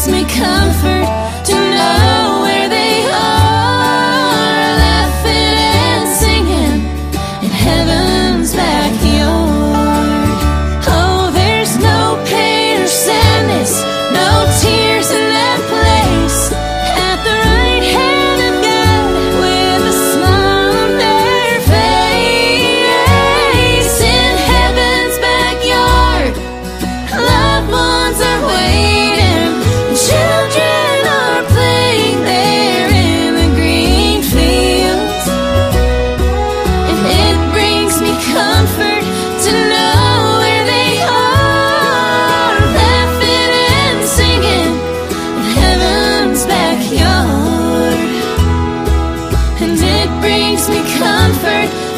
gives me comfort. comfort.